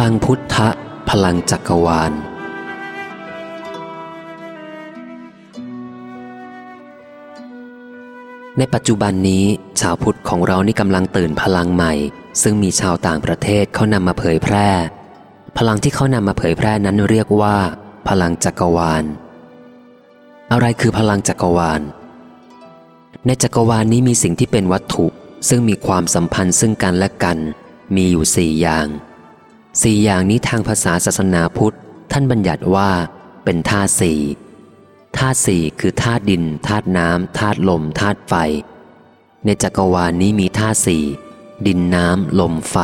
ลังพุทธะ พลังจักรวาล ในปัจจุบันนี้ ชาวพุทธของเรานี่กำลังตื่นพลังใหม่ ซึ่งมีชาวต่างประเทศเขานำมาเผยแพร่ พลังที่เขานำมาเผยแพร่นั้นเรียกว่า พลังจักรวาล อะไรคือพลังจักรวาล ในจักรวาลนี้มีสิ่งที่เป็นวัตถุ ซึ่งมีความสัมพันธ์ซึ่งกันและกัน มีอยู่สี่อย่าง สี่อย่างนี้ทางภาษาศาสนาพุทธ ท่านบัญญัติว่า เป็นธาตุสี่ธาตุสี่คือธาตุดินธาตุน้ำธาตุลมธาตุไฟ ในจักรวาลนี้มีธาตุสี่ดินน้ำลมไฟ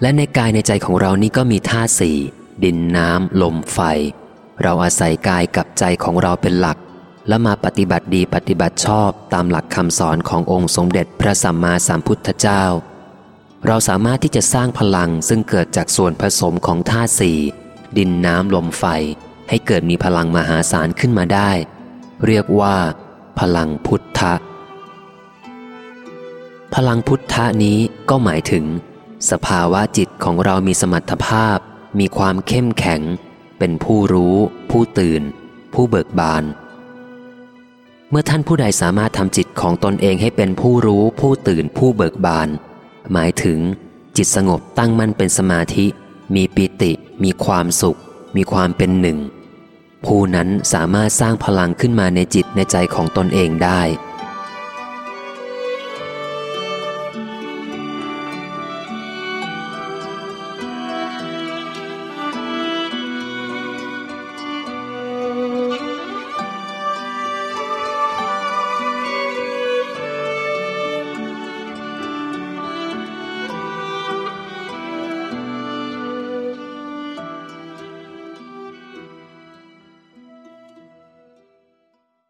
และในกายในใจของเรานี่ก็มีธาตุสี่ดินน้ำลมไฟ เราอาศัยกายกับใจของเราเป็นหลัก และมาปฏิบัติดีปฏิบัติชอบตามหลักคำสอนขององค์สมเด็จพระสัมมาสัมพุทธเจ้า เราสามารถที่จะสร้างพลังซึ่งเกิดจากส่วนผสมของธาตุสี่ดินน้ำลมไฟ ให้เกิดมีพลังมหาศาลขึ้นมาได้ เรียกว่า พลังพุทธะ พลังพุทธะนี้ก็หมายถึง สภาวะจิตของเรามีสมรรถภาพ มีความเข้มแข็ง เป็นผู้รู้ ผู้ตื่น ผู้เบิกบาน เมื่อท่านผู้ใดสามารถทำจิตของตนเองให้เป็นผู้รู้ ผู้ตื่น ผู้เบิกบาน หมายถึง จิตสงบตั้งมั่นเป็นสมาธิ มีปิติ มีความสุข มีความเป็นหนึ่ง ผู้นั้นสามารถสร้างพลังขึ้นมาในจิตในใจของตนเองได้